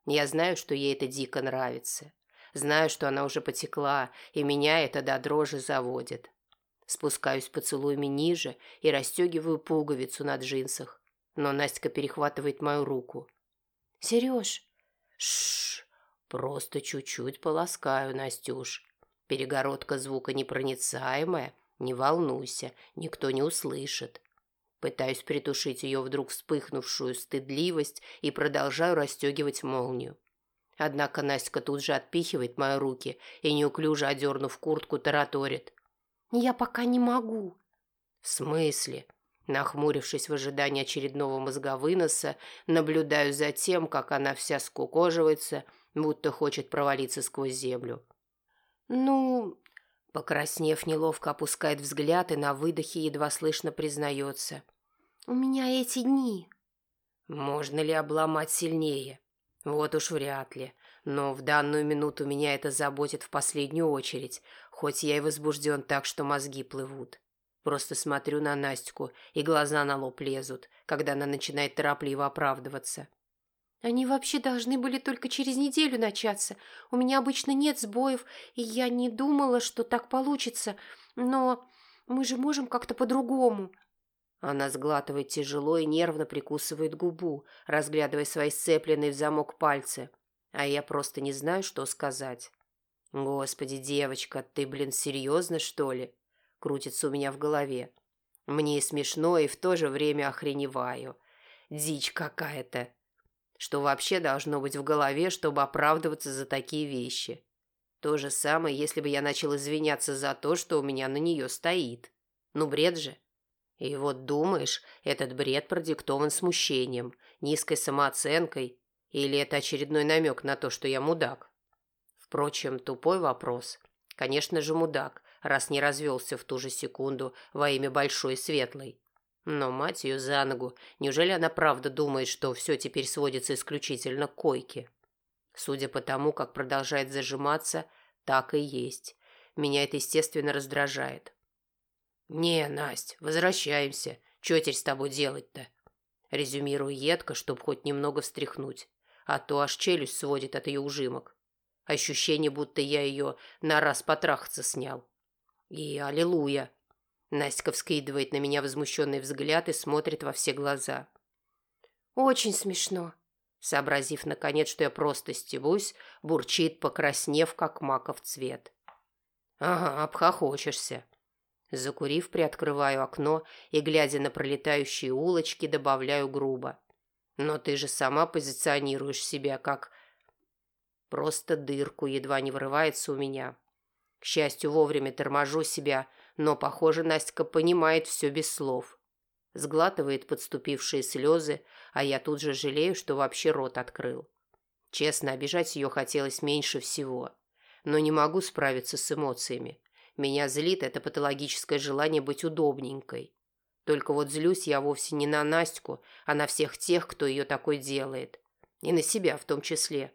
Я знаю, что ей это дико нравится. Знаю, что она уже потекла, и меня это до дрожи заводит. Спускаюсь поцелуями ниже и расстегиваю пуговицу на джинсах. Но Настя перехватывает мою руку. «Сереж!» «Шш! Просто чуть-чуть полоскаю, Настюш. Перегородка звука непроницаемая. Не волнуйся, никто не услышит. Пытаюсь притушить ее вдруг вспыхнувшую стыдливость и продолжаю расстегивать молнию. Однако Настя тут же отпихивает мои руки и, неуклюже одернув куртку, тараторит. «Я пока не могу». «В смысле?» Нахмурившись в ожидании очередного мозговыноса, наблюдаю за тем, как она вся скукоживается, будто хочет провалиться сквозь землю. «Ну...» Покраснев, неловко опускает взгляд и на выдохе едва слышно признается. У меня эти дни. Можно ли обломать сильнее? Вот уж вряд ли. Но в данную минуту меня это заботит в последнюю очередь, хоть я и возбужден так, что мозги плывут. Просто смотрю на Настю, и глаза на лоб лезут, когда она начинает торопливо оправдываться. Они вообще должны были только через неделю начаться. У меня обычно нет сбоев, и я не думала, что так получится. Но мы же можем как-то по-другому. Она сглатывает тяжело и нервно прикусывает губу, разглядывая свои сцепленные в замок пальцы. А я просто не знаю, что сказать. Господи, девочка, ты, блин, серьезно, что ли? Крутится у меня в голове. Мне и смешно, и в то же время охреневаю. Дичь какая-то. Что вообще должно быть в голове, чтобы оправдываться за такие вещи? То же самое, если бы я начал извиняться за то, что у меня на нее стоит. Ну, бред же. И вот думаешь, этот бред продиктован смущением, низкой самооценкой, или это очередной намек на то, что я мудак? Впрочем, тупой вопрос. Конечно же, мудак, раз не развелся в ту же секунду во имя Большой Светлой. Но мать ее за ногу, неужели она правда думает, что все теперь сводится исключительно к койке? Судя по тому, как продолжает зажиматься, так и есть. Меня это, естественно, раздражает. «Не, Насть, возвращаемся. Чё теперь с тобой делать-то?» Резюмирую едко, чтобы хоть немного встряхнуть. А то аж челюсть сводит от ее ужимок. Ощущение, будто я ее на раз потрахаться снял. И аллилуйя. Настя вскидывает на меня возмущенный взгляд и смотрит во все глаза. «Очень смешно», Сообразив, наконец, что я просто стебусь, бурчит, покраснев, как маков цвет. «Ага, обхохочешься». Закурив, приоткрываю окно и, глядя на пролетающие улочки, добавляю грубо. «Но ты же сама позиционируешь себя как...» Просто дырку едва не вырывается у меня. К счастью, вовремя торможу себя, но, похоже, Настя понимает все без слов сглатывает подступившие слезы, а я тут же жалею, что вообще рот открыл. Честно, обижать ее хотелось меньше всего. Но не могу справиться с эмоциями. Меня злит это патологическое желание быть удобненькой. Только вот злюсь я вовсе не на Настю, а на всех тех, кто ее такой делает. И на себя в том числе.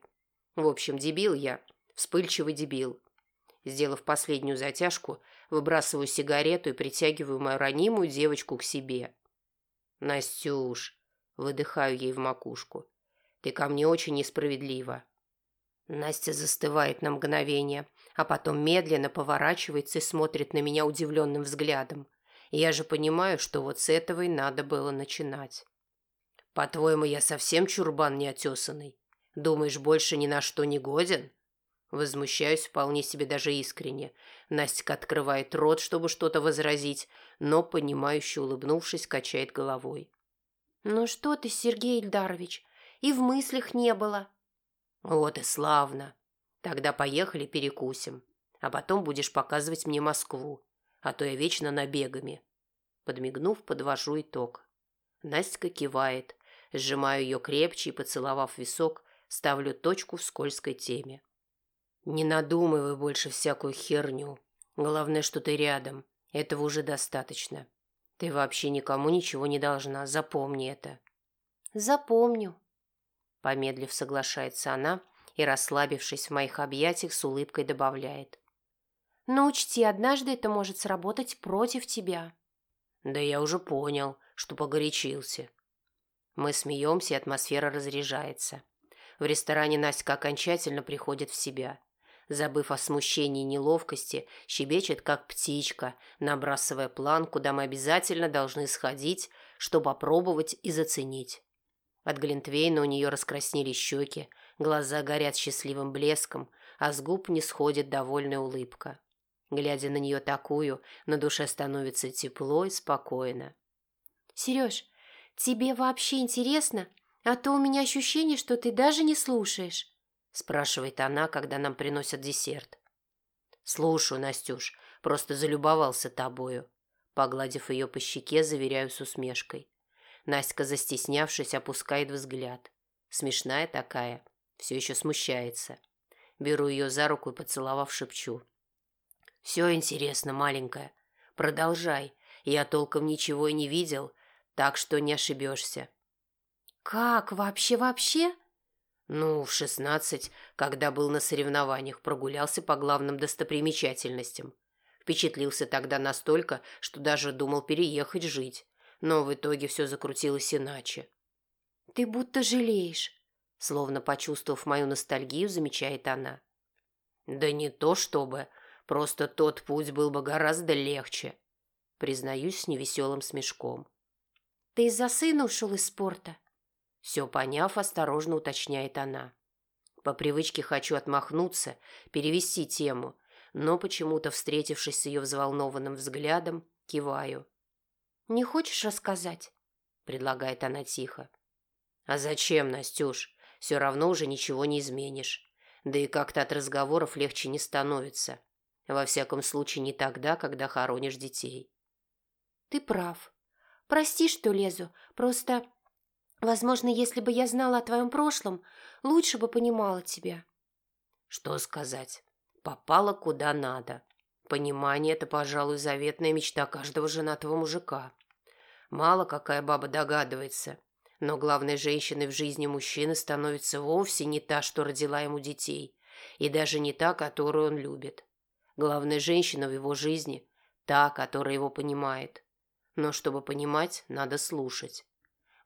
В общем, дебил я. Вспыльчивый дебил. Сделав последнюю затяжку, выбрасываю сигарету и притягиваю мою ранимую девочку к себе. «Настюш!» – выдыхаю ей в макушку. «Ты ко мне очень несправедлива». Настя застывает на мгновение, а потом медленно поворачивается и смотрит на меня удивленным взглядом. Я же понимаю, что вот с этого и надо было начинать. «По-твоему, я совсем чурбан неотесанный? Думаешь, больше ни на что не годен?» Возмущаюсь вполне себе даже искренне. Настя открывает рот, чтобы что-то возразить, но, понимающе улыбнувшись, качает головой. «Ну что ты, Сергей Ильдарович, и в мыслях не было». «Вот и славно. Тогда поехали перекусим, а потом будешь показывать мне Москву, а то я вечно набегами». Подмигнув, подвожу итог. Настя кивает, сжимаю ее крепче и, поцеловав висок, ставлю точку в скользкой теме. «Не надумывай больше всякую херню. Главное, что ты рядом. Этого уже достаточно. Ты вообще никому ничего не должна. Запомни это». «Запомню», – помедлив соглашается она и, расслабившись в моих объятиях, с улыбкой добавляет. «Но учти, однажды это может сработать против тебя». «Да я уже понял, что погорячился». Мы смеемся, и атмосфера разряжается. В ресторане Настя окончательно приходит в себя забыв о смущении и неловкости, щебечет, как птичка, набрасывая план, куда мы обязательно должны сходить, чтобы попробовать и заценить. От Глинтвейна у нее раскраснелись щеки, глаза горят счастливым блеском, а с губ не сходит довольная улыбка. Глядя на нее такую, на душе становится тепло и спокойно. «Сереж, тебе вообще интересно? А то у меня ощущение, что ты даже не слушаешь» спрашивает она, когда нам приносят десерт. «Слушаю, Настюш, просто залюбовался тобою». Погладив ее по щеке, заверяю с усмешкой. Настя, застеснявшись, опускает взгляд. Смешная такая, все еще смущается. Беру ее за руку и, поцеловав, шепчу. «Все интересно, маленькая. Продолжай. Я толком ничего и не видел, так что не ошибешься». «Как? Вообще-вообще?» Ну, в шестнадцать, когда был на соревнованиях, прогулялся по главным достопримечательностям. Впечатлился тогда настолько, что даже думал переехать жить. Но в итоге все закрутилось иначе. «Ты будто жалеешь», словно почувствовав мою ностальгию, замечает она. «Да не то чтобы, просто тот путь был бы гораздо легче», признаюсь с невеселым смешком. «Ты из-за сына ушел из спорта?» Все поняв, осторожно уточняет она. По привычке хочу отмахнуться, перевести тему, но почему-то, встретившись с ее взволнованным взглядом, киваю. «Не хочешь рассказать?» – предлагает она тихо. «А зачем, Настюш? Все равно уже ничего не изменишь. Да и как-то от разговоров легче не становится. Во всяком случае, не тогда, когда хоронишь детей». «Ты прав. Прости, что лезу. Просто, возможно, если бы я знала о твоем прошлом, лучше бы понимала тебя». «Что сказать? Попала куда надо. Понимание – это, пожалуй, заветная мечта каждого женатого мужика. Мало какая баба догадывается. Но главной женщиной в жизни мужчины становится вовсе не та, что родила ему детей, и даже не та, которую он любит. Главная женщина в его жизни – та, которая его понимает. Но чтобы понимать, надо слушать.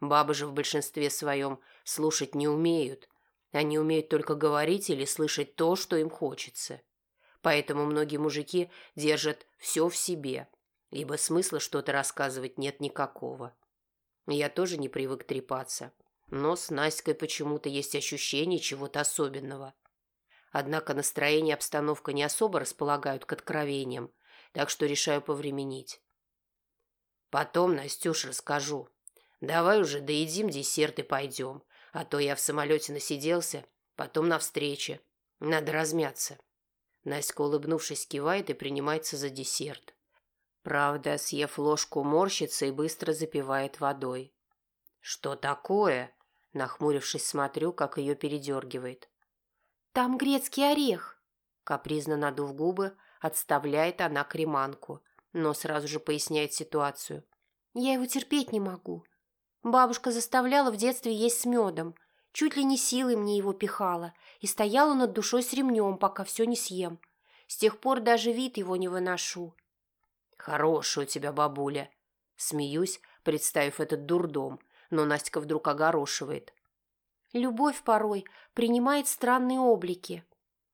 Бабы же в большинстве своем слушать не умеют. Они умеют только говорить или слышать то, что им хочется. Поэтому многие мужики держат все в себе, ибо смысла что-то рассказывать нет никакого. Я тоже не привык трепаться, но с Настькой почему-то есть ощущение чего-то особенного. Однако настроение и обстановка не особо располагают к откровениям, так что решаю повременить. Потом, Настюш, расскажу. Давай уже доедим десерт и пойдем, а то я в самолете насиделся, потом на встрече. Надо размяться. Настя, улыбнувшись, кивает и принимается за десерт. Правда, съев ложку, морщится и быстро запивает водой. «Что такое?» Нахмурившись, смотрю, как ее передергивает. «Там грецкий орех!» Капризно надув губы, отставляет она креманку, но сразу же поясняет ситуацию. «Я его терпеть не могу. Бабушка заставляла в детстве есть с медом. Чуть ли не силой мне его пихала и стояла над душой с ремнем, пока все не съем. С тех пор даже вид его не выношу. Хорошая у тебя бабуля. Смеюсь, представив этот дурдом, но Настя вдруг огорошивает. Любовь порой принимает странные облики.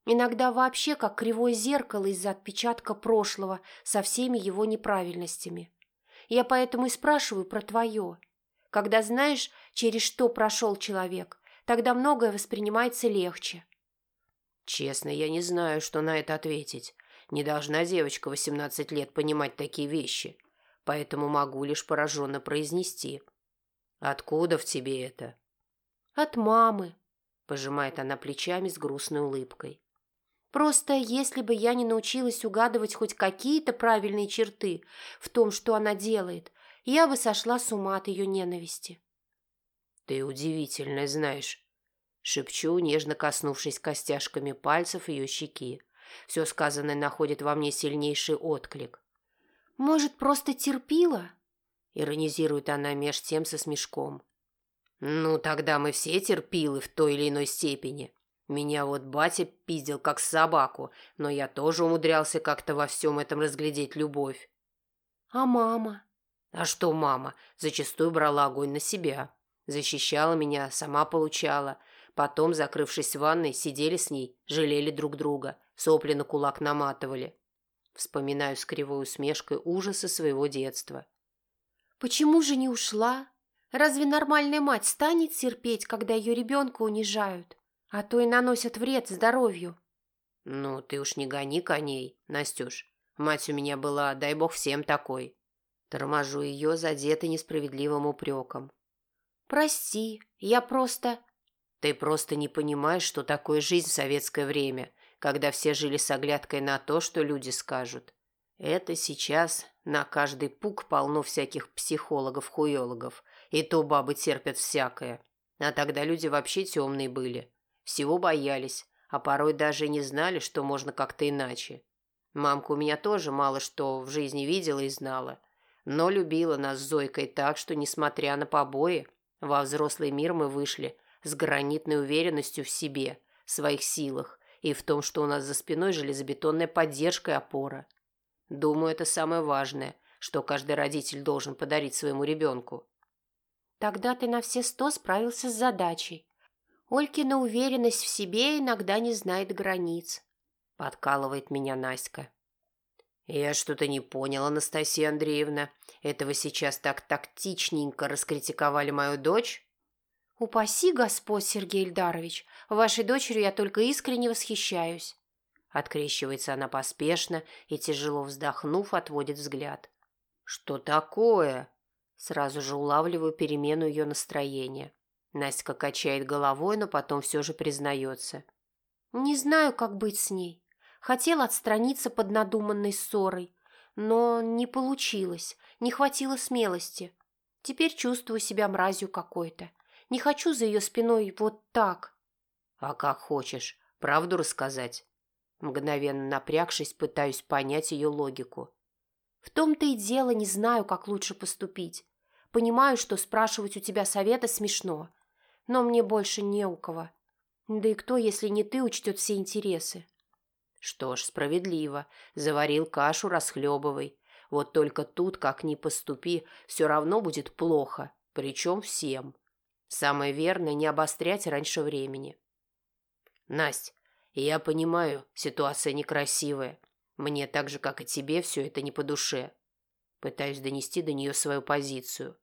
Иногда вообще как кривое зеркало из-за отпечатка прошлого со всеми его неправильностями. Я поэтому и спрашиваю про твое. Когда знаешь, через что прошел человек, Тогда многое воспринимается легче. Честно, я не знаю, что на это ответить. Не должна девочка 18 лет понимать такие вещи. Поэтому могу лишь пораженно произнести. «Откуда в тебе это?» «От мамы», – пожимает она плечами с грустной улыбкой. «Просто если бы я не научилась угадывать хоть какие-то правильные черты в том, что она делает, я бы сошла с ума от ее ненависти». «Ты удивительно знаешь», — шепчу, нежно коснувшись костяшками пальцев ее щеки. Все сказанное находит во мне сильнейший отклик. «Может, просто терпила?» — иронизирует она меж тем со смешком. «Ну, тогда мы все терпилы в той или иной степени. Меня вот батя пиздил как собаку, но я тоже умудрялся как-то во всем этом разглядеть любовь». «А мама?» «А что мама? Зачастую брала огонь на себя». Защищала меня, сама получала. Потом, закрывшись в ванной, сидели с ней, жалели друг друга, сопли на кулак наматывали. Вспоминаю с кривой усмешкой ужасы своего детства. «Почему же не ушла? Разве нормальная мать станет терпеть, когда ее ребенка унижают? А то и наносят вред здоровью». «Ну, ты уж не гони коней, Настюш. Мать у меня была, дай бог всем такой». Торможу ее, задетый несправедливым упреком. «Прости, я просто...» «Ты просто не понимаешь, что такое жизнь в советское время, когда все жили с оглядкой на то, что люди скажут. Это сейчас на каждый пук полно всяких психологов-хуёлогов, и то бабы терпят всякое. А тогда люди вообще темные были, всего боялись, а порой даже не знали, что можно как-то иначе. Мамка у меня тоже мало что в жизни видела и знала, но любила нас с Зойкой так, что, несмотря на побои, во взрослый мир мы вышли с гранитной уверенностью в себе, своих силах и в том, что у нас за спиной железобетонная поддержка и опора. Думаю, это самое важное, что каждый родитель должен подарить своему ребенку. Тогда ты на все сто справился с задачей. Олькина уверенность в себе иногда не знает границ. Подкалывает меня Наська. «Я что-то не понял, Анастасия Андреевна. Этого сейчас так тактичненько раскритиковали мою дочь?» «Упаси Господь, Сергей Ильдарович, вашей дочерью я только искренне восхищаюсь». Открещивается она поспешно и, тяжело вздохнув, отводит взгляд. «Что такое?» Сразу же улавливаю перемену ее настроения. Настя качает головой, но потом все же признается. «Не знаю, как быть с ней. Хотела отстраниться под надуманной ссорой, но не получилось, не хватило смелости. Теперь чувствую себя мразью какой-то. Не хочу за ее спиной вот так». «А как хочешь. Правду рассказать?» Мгновенно напрягшись, пытаюсь понять ее логику. «В том-то и дело не знаю, как лучше поступить. Понимаю, что спрашивать у тебя совета смешно, но мне больше не у кого. Да и кто, если не ты, учтет все интересы?» «Что ж, справедливо. Заварил кашу, расхлебывай. Вот только тут, как ни поступи, все равно будет плохо, причем всем. Самое верное – не обострять раньше времени». «Насть, я понимаю, ситуация некрасивая. Мне так же, как и тебе, все это не по душе. Пытаюсь донести до нее свою позицию.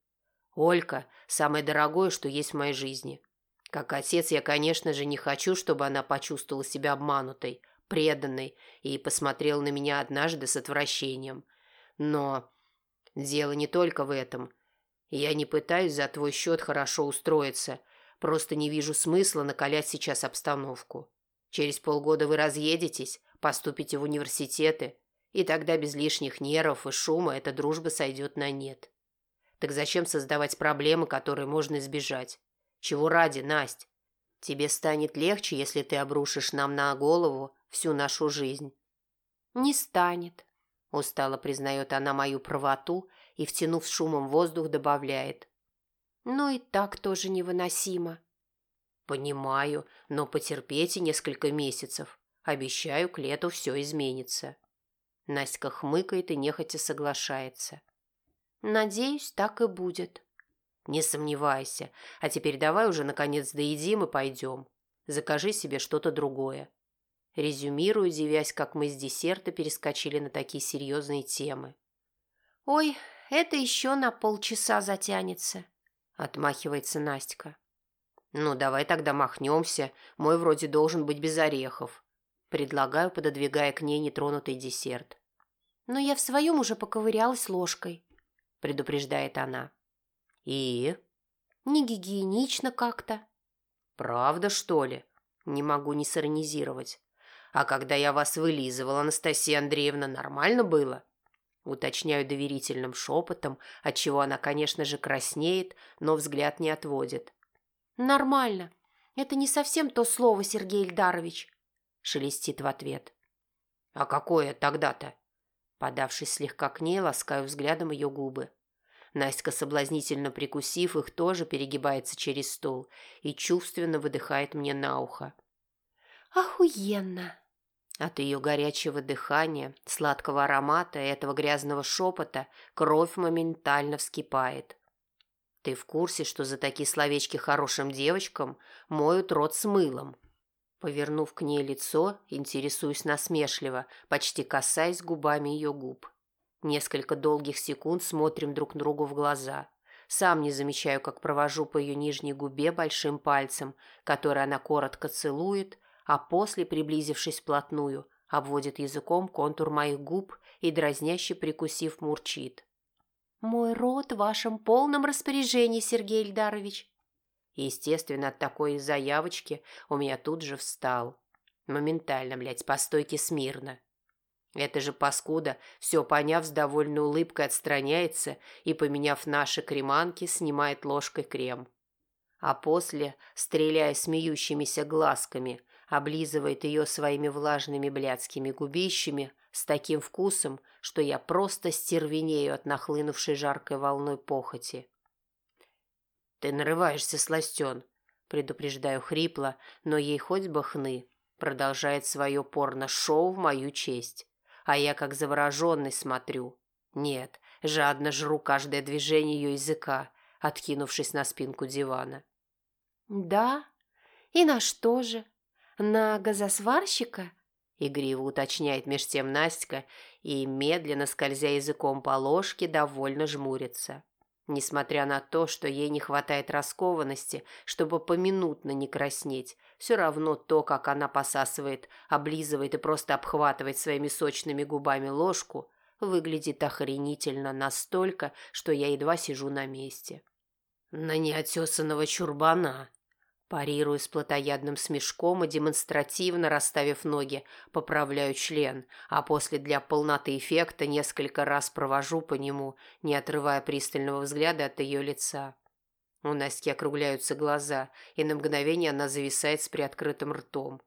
Олька – самое дорогое, что есть в моей жизни. Как отец я, конечно же, не хочу, чтобы она почувствовала себя обманутой, преданной и посмотрела на меня однажды с отвращением. Но дело не только в этом. Я не пытаюсь за твой счет хорошо устроиться, просто не вижу смысла накалять сейчас обстановку. Через полгода вы разъедетесь, поступите в университеты, и тогда без лишних нервов и шума эта дружба сойдет на нет. Так зачем создавать проблемы, которые можно избежать? Чего ради, Насть? Тебе станет легче, если ты обрушишь нам на голову всю нашу жизнь. Не станет, устало признает она мою правоту и, втянув шумом воздух, добавляет. Ну и так тоже невыносимо. Понимаю, но потерпите несколько месяцев. Обещаю, к лету все изменится. Настя хмыкает и нехотя соглашается. Надеюсь, так и будет. Не сомневайся. А теперь давай уже наконец доедим и пойдем. Закажи себе что-то другое. Резюмирую, девясь, как мы с десерта перескочили на такие серьезные темы. «Ой, это еще на полчаса затянется», — отмахивается Настя. «Ну, давай тогда махнемся. Мой вроде должен быть без орехов». Предлагаю, пододвигая к ней нетронутый десерт. «Но я в своем уже поковырялась ложкой предупреждает она. И? Не гигиенично как-то. Правда, что ли? Не могу не сиронизировать. А когда я вас вылизывала, Анастасия Андреевна, нормально было? Уточняю доверительным шепотом, отчего она, конечно же, краснеет, но взгляд не отводит. «Нормально. Это не совсем то слово, Сергей Ильдарович», – шелестит в ответ. «А какое тогда-то?» Подавшись слегка к ней, ласкаю взглядом ее губы. Настя, соблазнительно прикусив их, тоже перегибается через стол и чувственно выдыхает мне на ухо. «Охуенно!» От ее горячего дыхания, сладкого аромата и этого грязного шепота кровь моментально вскипает. «Ты в курсе, что за такие словечки хорошим девочкам моют рот с мылом?» Повернув к ней лицо, интересуюсь насмешливо, почти касаясь губами ее губ. Несколько долгих секунд смотрим друг другу в глаза. Сам не замечаю, как провожу по ее нижней губе большим пальцем, который она коротко целует, а после, приблизившись вплотную, обводит языком контур моих губ и, дразняще прикусив, мурчит. «Мой рот в вашем полном распоряжении, Сергей Ильдарович. Естественно, от такой заявочки у меня тут же встал. Моментально, блядь, по стойке смирно. Это же паскуда, все поняв, с довольной улыбкой отстраняется и, поменяв наши креманки, снимает ложкой крем. А после, стреляя смеющимися глазками, облизывает ее своими влажными блядскими губищами с таким вкусом, что я просто стервенею от нахлынувшей жаркой волной похоти. «Ты нарываешься, сластен», – предупреждаю хрипло, но ей хоть бы хны. Продолжает свое порно-шоу в мою честь. А я как завороженный смотрю. Нет, жадно жру каждое движение ее языка, откинувшись на спинку дивана. «Да? И на что же? На газосварщика?» Игриво уточняет меж тем Настя и, медленно скользя языком по ложке, довольно жмурится. Несмотря на то, что ей не хватает раскованности, чтобы поминутно не краснеть, все равно то, как она посасывает, облизывает и просто обхватывает своими сочными губами ложку, выглядит охренительно настолько, что я едва сижу на месте. На неотесанного чурбана Парирую с плотоядным смешком и демонстративно расставив ноги, поправляю член, а после для полноты эффекта несколько раз провожу по нему, не отрывая пристального взгляда от ее лица. У Настя округляются глаза, и на мгновение она зависает с приоткрытым ртом.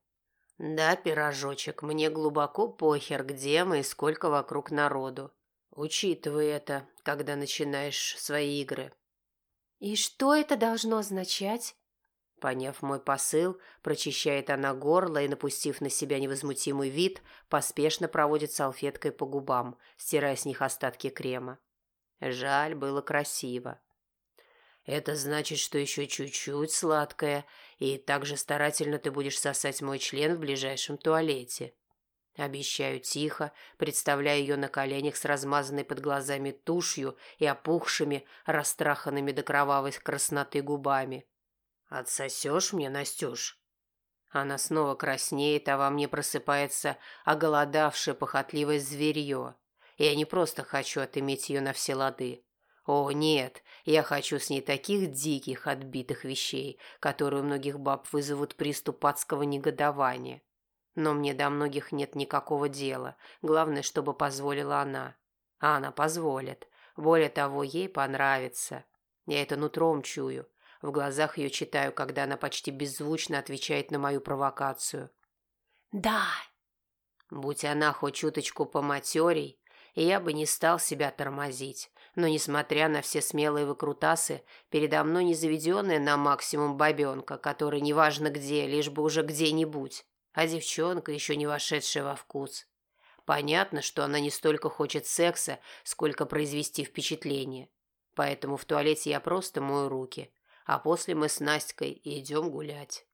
«Да, пирожочек, мне глубоко похер, где мы и сколько вокруг народу. Учитывай это, когда начинаешь свои игры». «И что это должно означать?» Поняв мой посыл, прочищает она горло и, напустив на себя невозмутимый вид, поспешно проводит салфеткой по губам, стирая с них остатки крема. Жаль, было красиво. Это значит, что еще чуть-чуть сладкое, и так же старательно ты будешь сосать мой член в ближайшем туалете. Обещаю тихо, представляя ее на коленях с размазанной под глазами тушью и опухшими, растраханными до кровавой красноты губами. «Отсосешь мне, Настюш?» Она снова краснеет, а во мне просыпается оголодавшее похотливое зверье. Я не просто хочу отыметь ее на все лады. О, нет, я хочу с ней таких диких, отбитых вещей, которые у многих баб вызовут приступ адского негодования. Но мне до многих нет никакого дела. Главное, чтобы позволила она. А она позволит. Более того, ей понравится. Я это нутром чую. В глазах ее читаю, когда она почти беззвучно отвечает на мою провокацию. «Да!» Будь она хоть чуточку поматерей, я бы не стал себя тормозить. Но, несмотря на все смелые выкрутасы, передо мной не заведенная на максимум бабенка, которая неважно где, лишь бы уже где-нибудь, а девчонка, еще не вошедшая во вкус. Понятно, что она не столько хочет секса, сколько произвести впечатление. Поэтому в туалете я просто мою руки, а после мы с Настькой идем гулять.